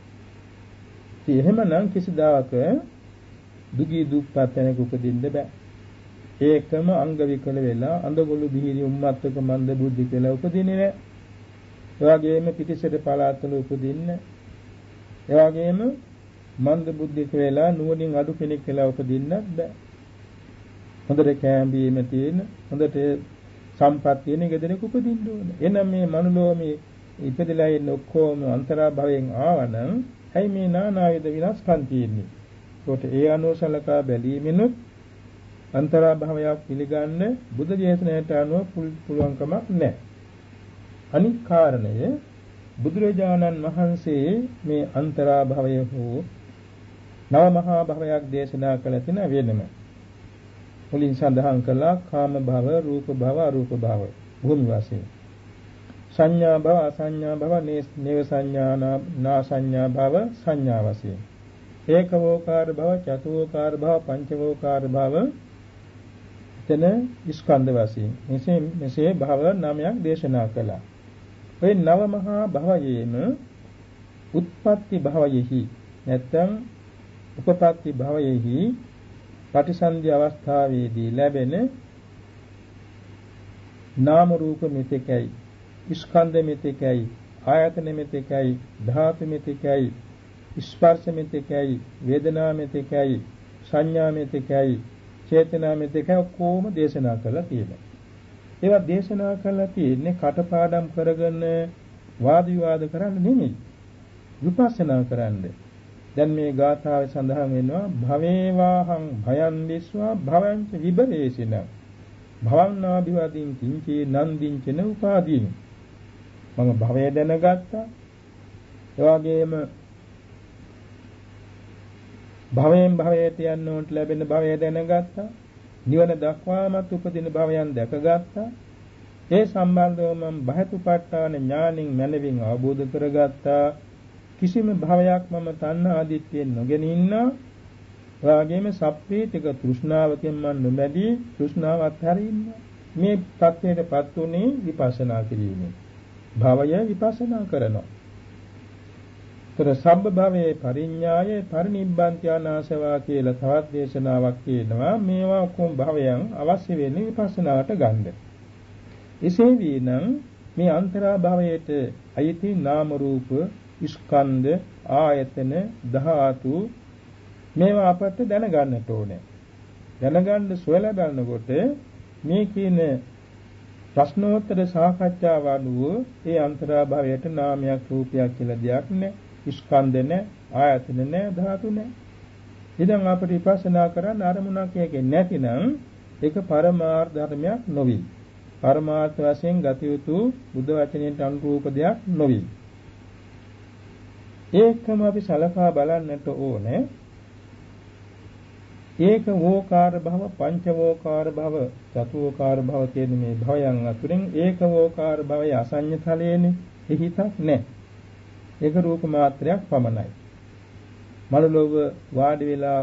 ඉතින් එහෙමනම් කිසිදාක දුගී දුප්පත් තැනක උපදින්න බෑ. ඒකම අංග විකල වෙලා අඳගොළු බිහිරි උම්මත්තක මන්ද බුද්ධි කියලා උපදින්නේ නෑ. ඒ වගේම පිටිසෙට පලාතල උපදින්න. ඒ වගේම මන්ද බුද්ධික වෙලා නුවණින් අඩු කෙනෙක් කියලා උපදින්නත් බෑ. හොඳට කෑඹීම තියෙන හොඳට සම්පත් තියෙන ගෙදරක උපදින්න ඕනේ. එහෙනම් මේ මනුලෝමේ ඉපදලා ඉන්න ඔක්කොම අන්තරා භවයෙන් ආවනම් ඇයි මේ නානාවිද විනාශකම් තියෙන්නේ? ඒකට ඒ අනුව සලකා බැලීමෙනුත් අන්තරා භවයක් පිළිගන්න බුද්ධ දේශනාවට අනුව පුළුවන්කමක් නැහැ. අනික් කාරණය බුදුරජාණන් වහන්සේ මේ අන්තරා භවය හෝ නව මහා භවයක් දේශනා කළ තින වෙනම මුලින් සඳහන් කළා කාම භව, රූප භව, අරූප භව භූමි වශයෙන්. සංඥා භව, අසංඥා භව, නේව සංඥා, නා සංඥා භව සංඥා වශයෙන්. ඒකවෝකාර භව, චතුෝකාර භව, පංචවෝකාර භව එතන ස්කන්ධ වශයෙන්. මෙසේ මෙසේ භව නමයක් දේශනා කළා. ඔය නව මහා භවයේම උත්පත්ති භවයෙහි නැත්නම් උපපත්ති භවයෙහි පටිසන්ධි අවස්ථාවේදී ලැබෙන නාම රූප මෙතෙකයි ස්කන්ධ මෙතෙකයි ආයතන මෙතෙකයි ධාතු මෙතෙකයි ස්පර්ශ මෙතෙකයි වේදනා මෙතෙකයි සංඥා මෙතෙකයි චේතනා මෙතෙකයි කොහොම දේශනා කළා කියලා. ඒවා දේශනා කළා තියෙන්නේ කටපාඩම් කරගෙන වාද විවාද කරන්න නෙමෙයි. විපස්සනා කරන්නේ දැන් මේ ගාථාවේ සඳහන් වෙනවා භවේවාහං භයං විස්වා භවංච විබලේසින භවන්නාභිවදින් කිංචේ නන්දිංචන උපාදීන මම භවය දැනගත්තා ඒ වගේම භවයෙන් භවයට යන්න උන්ට ලැබෙන භවය දැනගත්තා නිවන දක්වාමත් උපදින භවයන් දැකගත්තා ඒ සම්බන්ධව මම බහතුපට්ඨාන ඥානින් මනවින් අවබෝධ කරගත්තා කිසිම භවයක් මම තණ්හා ආදිත්‍යයෙන් නොගෙන ඉන්නා. එවාගෙම සප්පීතික තෘෂ්ණාවකින් මම නොමැදී තෘෂ්ණාව අත්හැරින්න. මේ தත්ත්වයටපත් උනේ විපස්සනා කිරීමෙන්. භවය විපස්සනා කරනවා. තර සම්බ භවයේ පරිඥාය පරිනිබ්බන්ත්‍යානාසවා කියලා තවත් දේශනාවක් කියනවා. මේවා කොම් භවයන් අවශ්‍ය වෙන්නේ විපස්සනාවට ගන්න. එසේ වීනම් මේ අන්තරා භවයට අයිති නාම රූප ස්කන්ධ ආයතන ධාතු මේවා අපට දැනගන්නට ඕනේ. දැනගන්න සොයලා බලනකොට මේ කියන ප්‍රශ්නෝත්තර සාකච්ඡාව අනුව ඒ අන්තරාභවයට නාමයක් රූපයක් කියලා දෙයක් නැහැ. ස්කන්ධ නැහැ, ආයතන නැහැ, ධාතු නැහැ. ඉතින් අපිට විපස්සනා කරන්න අරමුණක් එකේ නැතිනම් ඒක පරමාර්ථ ධර්මයක් නොවේ. පරමාර්ථ වශයෙන් ගත යුතු බුද්ධ වචනයට අනුරූප දෙයක් නොවේ. ඒකම අපි සලකා බලන්නට ඕනේ. ඒක වෝකාර භව, පංච වෝකාර භව, චතුෝකාර භව කියන මේ භවයන් අතුරින් ඒක වෝකාර භවය අසඤ්ඤ තලයේනේ. හිතක් නැහැ. ඒක රූප මාත්‍රයක් පමණයි. මනෝලෝභ වාඩි වෙලා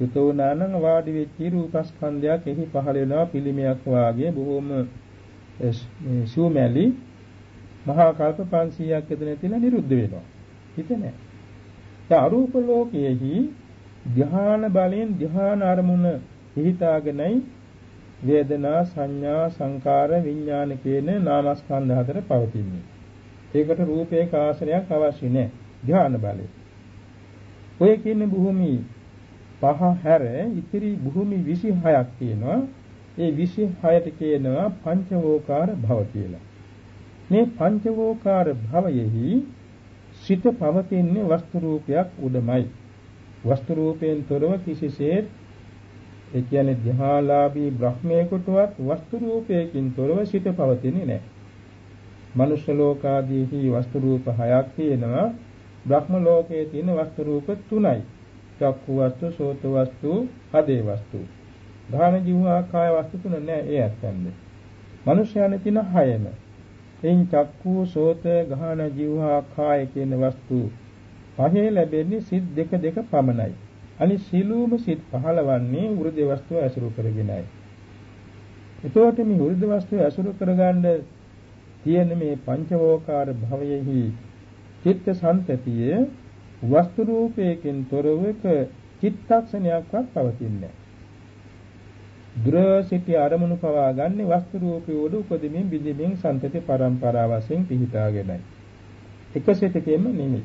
යුත වුණා නම් වාඩි වෙච්ච රූපස්කන්ධයක් එහි පහළ වෙනවා පිළිමයක් වාගේ බොහොම සූමැලි මහා කල්ප 500ක් එතන තියලා නිරුද්ධ වෙනවා. හිත නැහැ. ඒ අරූප ලෝකයේහි ධ්‍යාන බලෙන් ධ්‍යාන අරමුණ හිතාගෙනයි වේදනා සංඥා සංකාර විඥාන කියන නාමස්කන්ධ හතර පවතින්නේ. ඒකට රූපේක ආශ්‍රයක් අවශ්‍ය නැහැ. ධ්‍යාන බලය. ඔය කියන්නේ භූමි පහ හැර ඉතිරි භූමි 26ක් තියෙනවා. ඒ 26ට කියනවා පංචවෝකාර භව කියලා. මේ පංචවෝකාර භවයෙහි සිත පවතින්නේ වස්තු රූපයක් උඩමයි. වස්තු රූපයෙන් තොරව කිසිසේත් ඒ කියන්නේ ධ්‍යාලාභී බ්‍රහ්මේකටවත් වස්තු රූපයකින් තොරව සිත පවතින්නේ නැහැ. මනුෂ්‍ය ලෝකාදීහි වස්තු රූප හයක් තියෙනවා. බ්‍රහ්ම ලෝකයේ තියෙන වස්තු රූප තුනයි. චක්කු වස්තු, සෝත වස්තු, හදේ වස්තු. ධාන ජීව ආකාය වස්තු තුන නැහැ ඒ ඇත්තන්නේ. මනුෂ්‍යයන් තියෙන හයම. එයින් චක්කු සෝත ගහන જીවහා කාය කියන වස්තු පහේ ලැබෙන්නේ සිත් දෙක දෙක පමණයි. අනි සීලූම සිත් පහළවන්නේ වෘද්ධ වස්තුව ඇසුරු කරගෙනයි. එතකොට මේ වෘද්ධ වස්තුව ඇසුරු කරගන්න තියෙන මේ පංචවෝකාර භවයෙහි චිත්ත සංතතිය වස්තු රූපයකින් තොරවක චිත්තක්ෂණයක්වත් පවතින්නේ දුර සිටි අරමුණු පවා ගන්නේ වස්තු රූපී උඩ උපදෙමින් බිඳෙමින් සංතති පරම්පරාව වශයෙන් පිහිටාගෙනයි. එක සිතකෙම නෙමෙයි.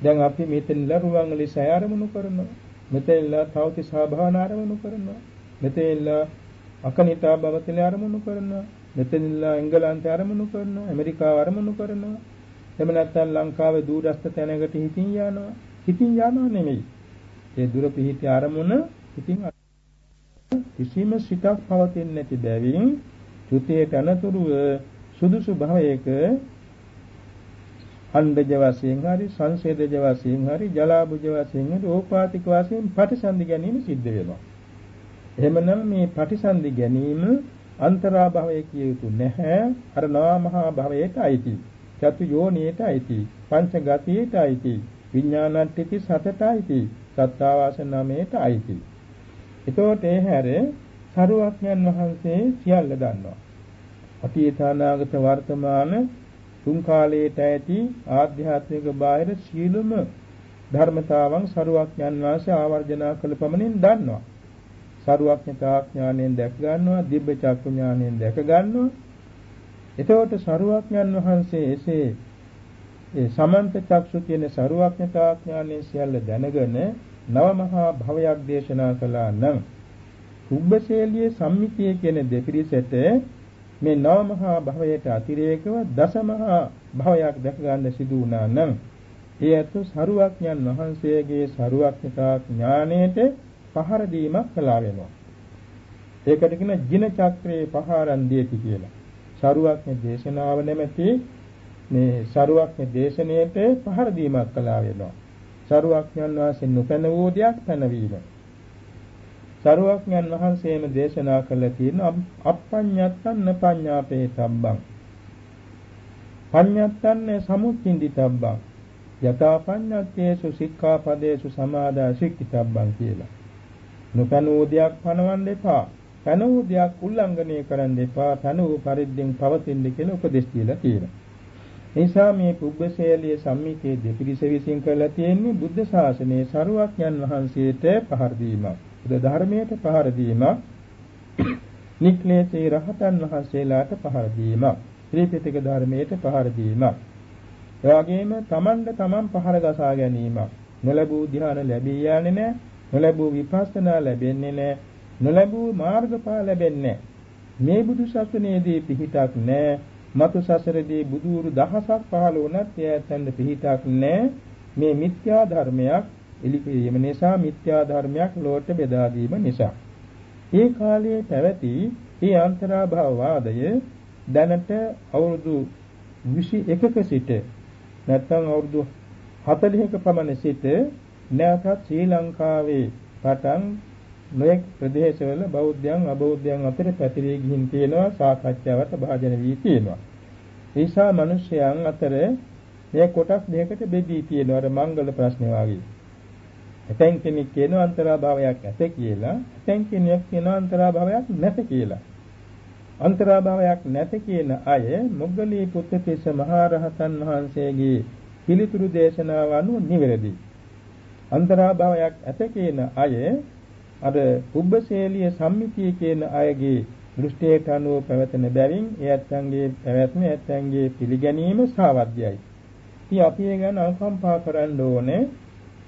දැන් අපි මෙතනලා රුවන්වැලි සය අරමුණු කරනවා. මෙතනලා තවති සාභාවන අරමුණු කරනවා. මෙතනලා අකනිතා බවතල අරමුණු කරනවා. මෙතනලා එංගලන්තය අරමුණු කරනවා. ඇමරිකාව අරමුණු කරනවා. එහෙම නැත්නම් ලංකාවේ දූරස්ත තැනකට හිතින් යනවා. හිතින් යනවා නෙමෙයි. ඒ දුර පිහිටි අරමුණ හිතින් කිසිම සිතක් පවතින්නේ නැති බැවින් චුතියට අනතුරුව සුදුසු භවයක අණ්ඩජ වශයෙන් හරි සංසේදජ වශයෙන් හරි ජලාබුජ වශයෙන් හරි ඕපාතික වශයෙන් ප්‍රතිසන්දි ගැනීම සිද්ධ වෙනවා. එහෙමනම් මේ ප්‍රතිසන්දි ගැනීම අන්තරා භවයේ කිය යුතු නැහැ. අර නාමහා භවයට අයිති. චතු යෝනියට අයිති. පංච ගතියට අයිති. විඥානට්ඨිති සතට අයිති. සත්තාවාස නාමයට අයිති. එතකොට ඒ හැර සරුවක්ඥන් වහන්සේ සියල්ල දන්නවා. අතීත අනාගත වර්තමාන තුන් කාලයට ඇති ආධ්‍යාත්මික බාහිර සීලම ධර්මතාවන් සරුවක්ඥන් වහන්සේ ආවර්ජනා කළ පමණින් දන්නවා. සරුවක්ඥතා ඥාණයෙන් දැක ගන්නවා, දිබ්බ චක්කු ඥාණයෙන් දැක ගන්නවා. එතකොට සරුවක්ඥන් වහන්සේ එසේ ඒ සමන්ත චක්සු කියන සරුවක්ඥතා ඥාණයෙන් සියල්ල දැනගෙන නව මහා භවයක් දේශනා කළා නම් කුබ්බශේලියේ සම්මිතිය කියන දෙපිරිසට මේ නව මහා භවයට අතිරේකව දස මහා භවයක් දැක ගන්න සිදු වුණා නම් ඒ අතු සරුවක්ඥන් වහන්සේගේ සරුවක්ඥතා ඥාණයට පහර දීමක් කළා වෙනවා. ඒකට කියන ජින චක්‍රේ පහරන් දීති කියලා. සරුවක්ඥ දේශනාව නැමැති මේ සරුවක්ඥ දේශනාවට පහර දීමක් කළා වෙනවා. සරුවක්ඥන් වහන්සේ නොපැන වූ දෙයක් පැනවීම. සරුවක්ඥන් වහන්සේම දේශනා කළ තියෙන අප්පඤ්ඤත්තන්න පඤ්ඤාපේ තබ්බං. පඤ්ඤත්තන්න සමුච්චින්දිතබ්බං. යථා පඤ්ඤත්තේසු සික්ඛාපදේසු සමාදා සික්ඛිතබ්බං කියලා. නොපැනූ දෙයක් පනවන්න එපා. පැනූ දෙයක් උල්ලංඝනය කරන්න එපා. පැනූ පරිද්දෙන් පවතින්න කියලා උපදෙස් දීලා තියෙනවා. නිසා මේ පුබ්බශේලිය සම්මිතයේ දෙපිරිස විසින් කරලා තියෙන්නේ බුද්ධ ශාසනයේ සරුවක්යන් වහන්සේට පහර දීමක්. බුද්ධ ධර්මයට පහර දීමක්. නික්ලේශී රහතන් වහන්සේලාට පහර දීමක්. ත්‍රිපිටක ධර්මයට පහර දීමක්. එවැගේම තමන්ට තමන් පහර ගසා ගැනීමක්. නොලැබූ ධ්‍යාන ලැබී යන්නේ නැහැ. නොලැබූ විපස්සනා ලැබෙන්නේ නැහැ. නොලැබූ මාර්ගඵල ලැබෙන්නේ නැහැ. මේ බුදු සසුනේදී පිහිටක් නැහැ. මතු සසරදී බුදුරු දහසක් පහළ වුණත් එයයන්ට පිහිටක් නැහැ මේ මිත්‍යා ධර්මයක් එලිපීම නිසා මිත්‍යා ධර්මයක් ලෝට බෙදා දීම නිසා ඒ කාලයේ පැවති මේ අන්තරාභව වාදය දැනට අවුරුදු 21ක සිට නැත්නම් අවුරුදු 40ක පමණ සිට නැවතත් ශ්‍රී ලංකාවේ පටන් නොයෙක් ප්‍රදේශවල බෞද්ධයන් අබෞද්ධයන් අතර පැතිරී ගිහින් තියෙනවා සාකච්ඡාවට භාජන වී තියෙනවා. ඒ නිසා මිනිස්යන් අතර මේ කොටස් දෙකකට බෙදී තියෙනවා අර මංගල ප්‍රශ්නේ වාගේ. ඇතැන් කෙනෙක් කියනවා අන්තරාභාවයක් ඇත කියලා, ඇතැන් කෙනෙක් කියනවා අන්තරාභාවයක් නැත කියලා. අන්තරාභාවයක් නැත කියන අය මොග්ගලී පුත්තිස්ස මහරහතන් වහන්සේගේ පිළිතුරු දේශනාව අනුව නිවැරදි. අන්තරාභාවයක් ඇත කියන අය අර පුබ්බශේලිය සම්මිතිය කියන අයගේ දෘෂ්ටියට අනුව පැවතෙන බැවින් ඒ ඇත්තන්ගේ පැවැත්ම ඇත්තන්ගේ පිළිගැනීම සාවද්‍යයි. ඉතින් අපි ඒ ගැන අනුකම්පා කරන්න ඕනේ.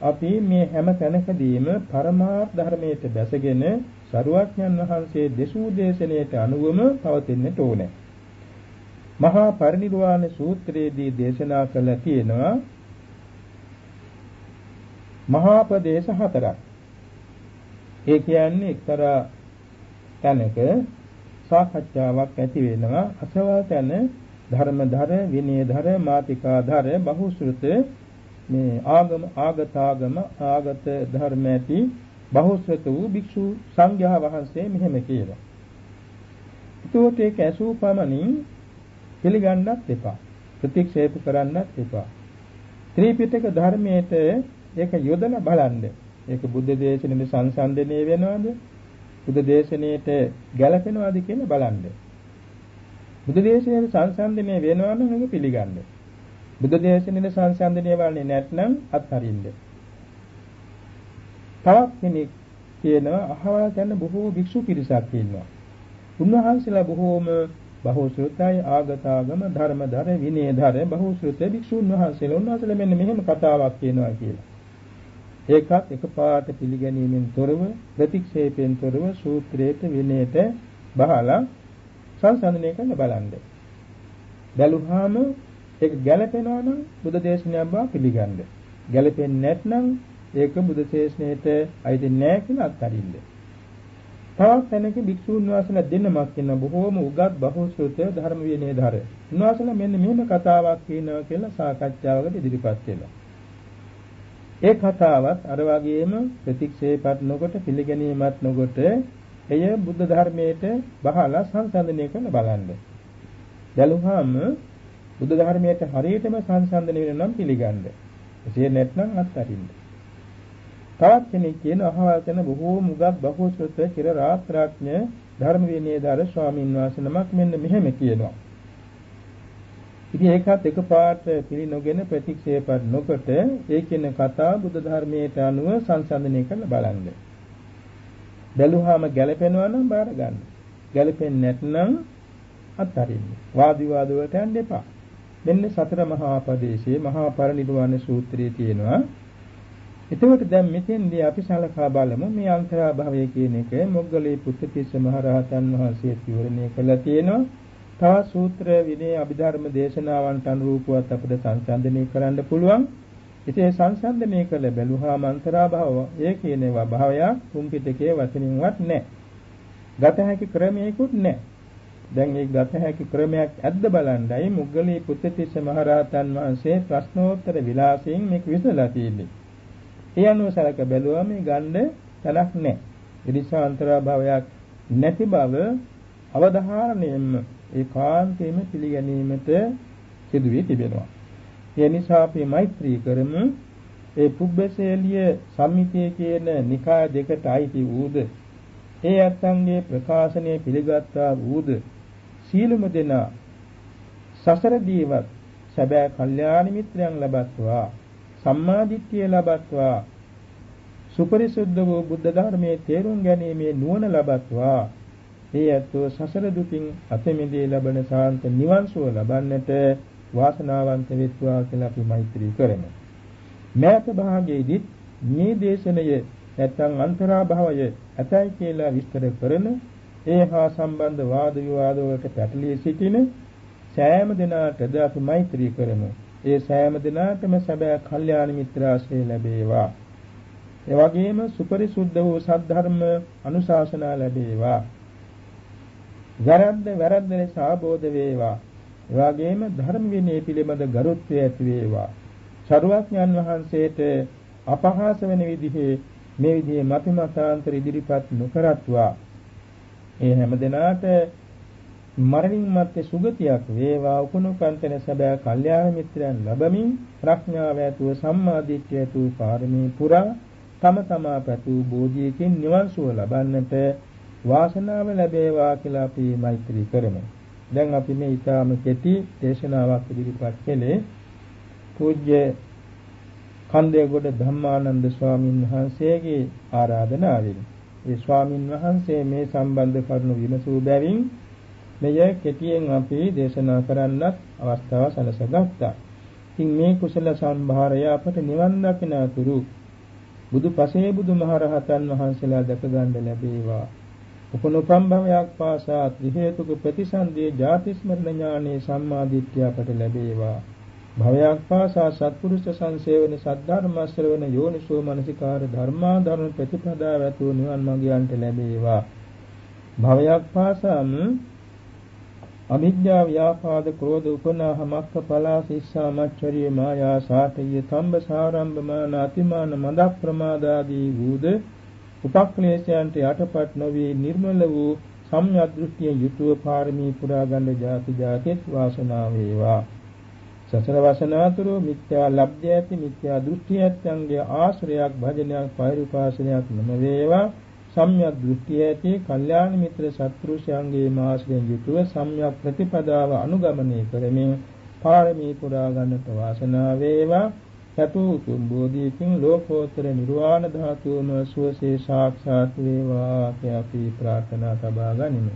අපි මේ හැම තැනකදීම පරමාර්ථ ධර්මයට බැසගෙන සරුවඥන් වහන්සේ දෙසූ දේශනාවට අනුවම පවතින්නට ඕනේ. මහා පරිනිර්වාණ සූත්‍රයේදී දේශනා කළ තියෙනවා මහා ප්‍රදේශ හතරක්. ඒ කියන්නේ එක්තරා තැනක සාකච්ඡාවක් ඇති වෙනවා අසවල් තැන ධර්මධර විනයධර මාතිකාධර බහුශෘත මේ ආගම ආගතාගම ආගත ධර්ම ඇති බහුශෘත වූ භික්ෂු සංඝයා වහන්සේ මෙහෙම කියනවා. ඒකට ඒක ඇසූ පමණින් පිළිගන්නත් එපා. ප්‍රතික්ෂේප කරන්නත් එපා. ත්‍රිපිටක ධර්මයේට ඒක යොදලා බලන්න. ඒක බුද්ධ දේශනෙ සංසන්දනය වෙනවද? බුද්ධ දේශනාවට ගැලපෙනවද කියලා බලන්න. බුදු දේශනාවේ සංසන්දනය වෙනවා නම් ඒක පිළිගන්න. බුදු දේශනාවේ සංසන්දනය වන්නේ නැත්නම් අත්හරින්න. තවත් කෙනෙක් කියනවා අහවල් යන බොහෝ භික්ෂු පිරිසක් ඉන්නවා. උන්වහන්සේලා බොහෝම බහුශ්‍රතයි ආගතාගම ධර්මදර විනයදර බහුශ්‍රත භික්ෂුන් වහන්සේලා උන්වහන්සේලා මෙන්න මෙහෙම කතාවක් කියනවා කියලා. ඒකත් එකපාරට පිළිගැනීමෙන් තොරව ප්‍රතික්ෂේපයෙන් තොරව සූත්‍රයට විනයට බහලා සංසන්දනය කරන්න බලන්න. බැලුවාම ඒක ගැළපෙනවා නම් බුද්ධ දේශනාව බව පිළිගන්න. ගැළපෙන්නේ නැත්නම් ඒක බුද්ධ දේශනාවට අයිති නැහැ කියලා අත්හරින්න. තවත් තැනක භික්ෂුන් වහන්සේලා දෙන්නමක් ඉන්න බොහෝම උගත් බහුශ්‍රත ධර්ම විනය ධර. උන්වහන්සේලා මෙන්න මෙහෙම කතාවක් කියනවා කියලා සාකච්ඡාවකට ඉදිරිපත් කළා. ඒ කතාවත් අර වගේම ප්‍රතික්ෂේපත් නොකොට පිළිගැනීමත් නොකොට එය බුද්ධ ධර්මයට බහලා සංසන්දනය කරන බලන්න. බැලුවාම බුද්ධ ධර්මයට හරියටම සංසන්දනය වෙන නම් පිළිගන්න. එසේ නැත්නම් අත්හරින්න. තවත් කෙනෙක් කියන අහවල් තැන බොහෝ මුගක් බහුශ්‍රත චිර රාත්‍රාඥ ධර්ම විනයදාර ස්වාමීන් වහන්සේ නමක් මෙන්න මෙහෙම කියනවා. ඉතින් ඒකත් එකපාරට පිළි නොගෙන ප්‍රතික්ෂේප නොකොට ඒ කියන කතා බුද්ධ ධර්මයට අනුව සංසන්දනය කරලා බලන්න. බැලුවාම ගැළපෙනවා නම් බාර ගන්න. ගැළපෙන්නේ නැත්නම් අත්හරින්න. වාද විවාද වලට යන්න එපා. මෙන්න සතර මහා පදේශයේ මහා පරිනිර්වාණ සූත්‍රයේ තියෙනවා. එතකොට දැන් මෙතෙන්දී අපි සලකා බලමු මේ අන්තරා භවය කියන එක මොග්ගලී පුත්තිස්ස මහ රහතන් වහන්සේ විවරණය කළා තියෙනවා. තවත් සූත්‍ර විනය අභිධර්ම දේශනාවන්ට අනුරූපවත් අපිට සංසන්දනය කරන්න පුළුවන්. ඉතින් සංසන්දනය කළ බැලුවාම අන්තරා භව ඒ කියනවා භවයක් තුන් පිටකයේ වචනින්වත් නැහැ. ගත හැකි ක්‍රමයකුත් නැහැ. දැන් මේ ගත හැකි ක්‍රමයක් ඇද්ද බලන්නයි මුග්ගලී පුත්තිස්ස මහරහතන් වහන්සේ ප්‍රශ්නෝත්තර විලාසයෙන් මේක විසඳලා තියෙන්නේ. ඒ අනුව සලක බැලුවම මේ ගන්න තලක් නැහැ. ඒ නිසා අන්තරා භවයක් නැති බව අවධාරණයෙන්ම ඒකාන්තයෙන්ම පිළිගැනීමට සිදු වී තිබෙනවා. ඒ නිසා අපි මෛත්‍රී කරමු. ඒ පුබ්බසේලිය සම්මිතිය කියන නිකාය දෙකට අයිති වූද ඒ අත්ංගේ ප්‍රකාශනය පිළිගත්තා වූද සීලම දෙනා සසර දීවත් සැබෑ කල්යාණ මිත්‍රයන් ලබත්වා සම්මාදිට්ඨිය ලබත්වා සුපරිසුද්ධ වූ බුද්ධ ධර්මයේ තේරුම් ගැනීමේ නුවණ ලබත්වා ඒ ඇත්තෝ සසර දුකින් අත මිදී ලබන සාන්ත නිවන් සුව ලබන්නට වාසනාවන්ත වෙත්වා කියලා අපි මෛත්‍රී කරමු. මෑත භාගයේදී මේ දේශනය නැත්නම් අන්තරා භවය ඇතයි කියලා විස්තර කරන ඒ හා සම්බන්ධ වාද විවාද වලට පැටලී සිටින සෑම දිනාටද අපි මෛත්‍රී කරමු. ඒ සෑම දිනාටම සැබෑ කල්යාණ මිත්‍රාශ්‍රය ලැබේවා. ඒ වගේම සුපරිසුද්ධ වූ සද්ධර්ම අනුශාසනා ලැබේවා. වැරද්ද වැරද්ද ලෙස ආબોධ වේවා. ඒ වගේම ධර්ම විනය පිළිබඳ ගරුත්වය ඇති වේවා. සරුවඥන් වහන්සේට අපහාස වෙන විදිහේ මේ විදිහේ මතිමතාන්තර ඉදිරිපත් නොකරත්වා. ඒ හැම දිනාට මරණින් මත්තේ සුගතියක් වේවා උකුණුකන්තන සැබෑ කල්යාණ මිත්‍රයන් ලැබමින් ප්‍රඥාව ඇතුව සම්මා දිට්ඨිය ඇතුව පාරමී පුරා තම තමා පැතු බෝධියකින් නිවන් සුව ලබන්නට වාසනාව ලැබේවා කියලා අපි මෛත්‍රී කරමු. දැන් අපි මේ ඊටාම කෙටි දේශනාවක් ඉදිරිපත් කළේ පූජ්‍ය කන්දේගොඩ ධම්මානන්ද ස්වාමින් වහන්සේගේ ආරාධනාවෙන්. ඒ ස්වාමින් වහන්සේ මේ සම්බන්ධ කරුණු විමසූ බැවින් මෙය කෙටියෙන් අපි දේශනා කරන්නත් අවස්ථාව සැලසගත්තා. ඉතින් මේ කුසල සම්භාරය අපට නිවන් දකින තුරු බුදු පසේ බුදු මහරහතන් වහන්සේලා දැක ගන්න ලැබේවා. උපනුපම් භවයක් පාසා ත්‍රි හේතුක ප්‍රතිසන්දියේ ජාති ස්මරණ ඥානේ සම්මාදිට්ඨිය අපට ලැබේවා. භවයක් පාසා සත්පුරුෂ සංසේවන සද්ධර්ම ශ්‍රවණ යෝනිසෝ මනසිකාර ධර්මා ධර්ම ප්‍රතිපදාව ඇතුළු නිවන් මාර්ගයන්ට ලැබේවා. භවයක් පාසාම අවිද්‍යා ව්‍යාපාද ක්‍රෝධ උපනාහ මක්ක පලා සිස්සා මච්චරිය මායා සාඨිය තම්බ සාරම්භ මාන අතිමාන මද ප්‍රමාදාදී වූද උපක්ලේශයන්ට යටපත් නොවි නිර්මල වූ සම්‍යක් දෘෂ්ටියෙන් යුතුව පාරමී පුරා ගන්න ජාති ජාතිත් වාසනාව වේවා. සසර වසනාතුරු මිත්‍යා ලබ්ධ ඇති මිත්‍යා දෘෂ්ටි ඇත්තන්ගේ ආශ්‍රයයක් භජනයක් පෛරුපාසනයක් නම වේවා සම්‍යක් දෘෂ්ටිය ඇති කල්යාණ මිත්‍ර සත්පුරුෂයන්ගේ මාශ්‍රයෙන් යුතුව සම්‍යක් ප්‍රතිපදාව අනුගමනය කරමින් පාරමී පුරා ගන්නට වාසනාව වේවා. සතු උතුම් බෝධියකින් ලෝකෝත්තර නිර්වාණ ධාතුවම සුවසේ සාක්ෂාත් වේවා. කියලා අපි ප්‍රාර්ථනා සබා ගනිමු.